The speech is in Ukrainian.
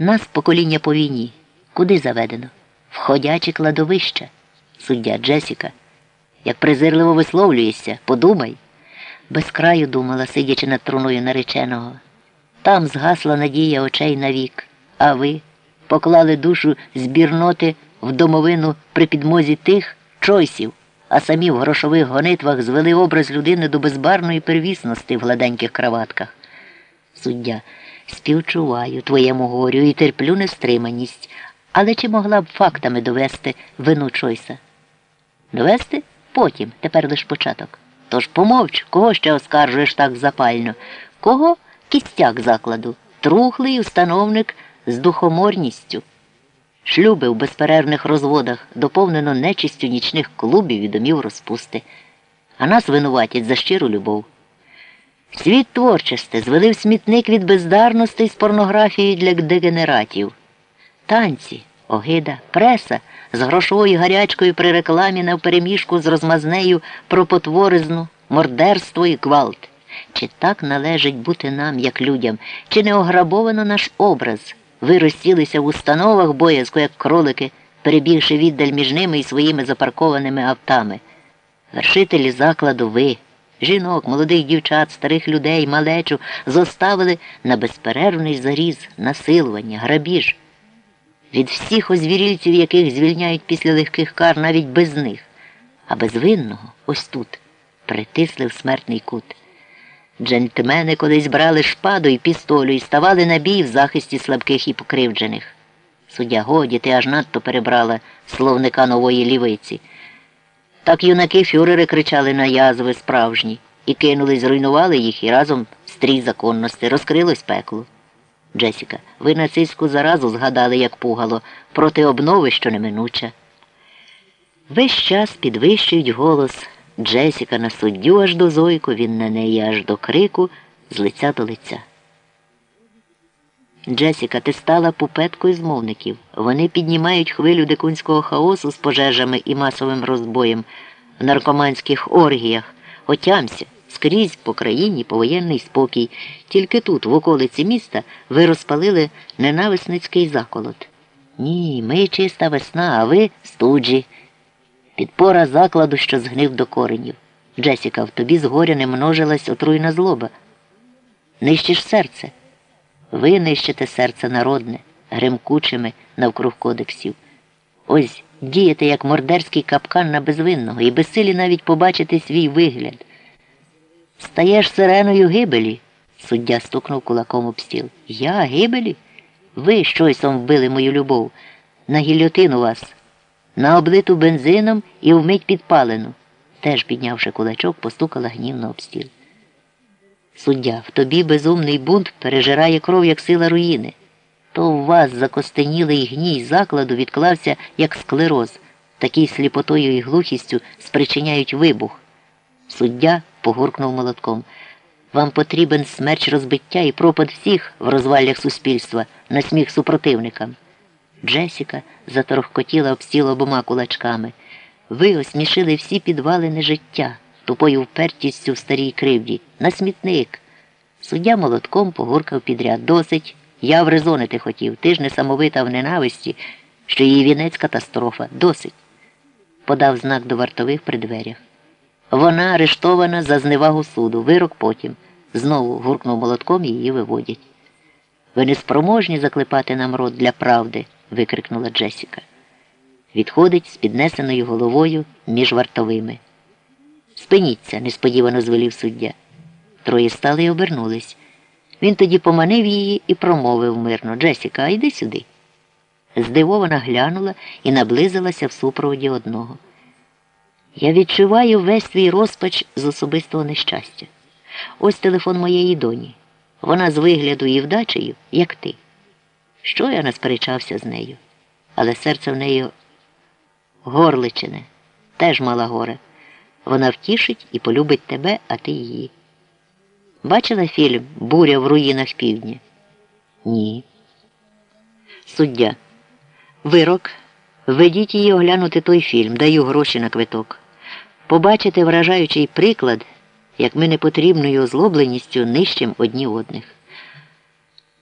Нас покоління по війні. Куди заведено? Входяче кладовище. Суддя Джесіка. Як презирливо висловлюєшся, подумай. Без краю думала, сидячи над труною нареченого. Там згасла надія очей навік, а ви поклали душу збірноти в домовину при підмозі тих чойсів, а самі в грошових гонитвах звели образ людини до безбарної первісності в гладеньких краватках. Суддя, співчуваю твоєму горю і терплю нестриманість, але чи могла б фактами довести вину Чойса? Довести? Потім, тепер лиш початок. Тож помовч, кого ще оскаржуєш так запально? Кого кістяк закладу, трухлий установник з духоморністю. Шлюби в безперервних розводах доповнено нечистю нічних клубів і домів розпусти, а нас винуватять за щиру любов. Світ творчості звели в смітник від бездарностей з порнографією для дегенератів. Танці, огида, преса з грошовою гарячкою при рекламі навпереміжку з розмазнею про потворизну, мордерство і гвалт. Чи так належить бути нам, як людям, чи не ограбовано наш образ? Ви розсілися в установах боязко, як кролики, перебігши віддаль між ними і своїми запаркованими автами. Вершителі закладу ви, жінок, молодих дівчат, старих людей, малечу, зоставили на безперервний заріз, насилування, грабіж. Від всіх озвірільців, яких звільняють після легких кар, навіть без них, а безвинного ось тут притисли в смертний кут. Джентльмени колись брали шпаду і пістолю і ставали на бій в захисті слабких і покривджених. Суддя годі, ти аж надто перебрала словника нової лівиці. Так юнаки фюрери кричали на язви справжні і кинулись, зруйнували їх і разом стрій законності, розкрилось пекло. Джесіка, ви нацистську заразу згадали, як пугало, проти обнови, що неминуча. Весь час підвищують голос. Джесіка на суддю аж до зойку, він на неї аж до крику, з лиця до лиця. Джесіка, ти стала пупеткою змовників. Вони піднімають хвилю дикунського хаосу з пожежами і масовим розбоєм в наркоманських оргіях. Отямся, скрізь по країні повоєнний спокій. Тільки тут, в околиці міста, ви розпалили ненависницький заколот. Ні, ми чиста весна, а ви студжі. Підпора закладу, що згнив до коренів. Джесіка, в тобі згоря не множилась отруйна злоба. Нищиш серце. Ви нищите серце народне, гримкучими навкруг кодексів. Ось дієте, як мордерський капкан на безвинного, і безсилі навіть побачити свій вигляд. Стаєш сиреною гибелі, суддя стукнув кулаком об стіл. Я гибелі? Ви щойсом вбили мою любов. На гільотину вас на облиту бензином і вмить підпалену. Теж, піднявши кулачок, постукала гнівно об стіл. Суддя, в тобі безумний бунт пережирає кров, як сила руїни. То в вас закостенілий гній закладу відклався, як склероз, такий сліпотою і глухістю спричиняють вибух. Суддя погуркнув молотком. Вам потрібен смерч розбиття і пропад всіх в розваллях суспільства на сміх супротивникам. Джесіка заторохкотіла об стіл обома кулачками. Ви осмішили всі підвалини життя, тупою впертістю в старій кривді, на смітник. Суддя молотком погуркав підряд. Досить. Я врезонити хотів. Ти ж несамовита в ненависті, що її вінець катастрофа. Досить. Подав знак до вартових при дверях. Вона арештована за зневагу суду. Вирок потім. Знову гуркнув молотком і її виводять. Ви не спроможні заклепати нам рот для правди викрикнула Джесіка. Відходить з піднесеною головою між вартовими. Спиніться, несподівано звелів суддя. Троє стали й обернулись. Він тоді поманив її і промовив мирно Джесіка, йди сюди. Здивована глянула і наблизилася в супроводі одного. Я відчуваю весь твій розпач з особистого нещастя. Ось телефон моєї доні. Вона з вигляду і вдачею, як ти. Що я насперечався з нею? Але серце в неї горличине, теж мала горе. Вона втішить і полюбить тебе, а ти її. Бачила фільм Буря в руїнах півдня? Ні. Суддя. Вирок. Ведіть її оглянути той фільм, даю гроші на квиток. Побачите вражаючий приклад, як ми непотрібною озлобленістю нищим одні одних.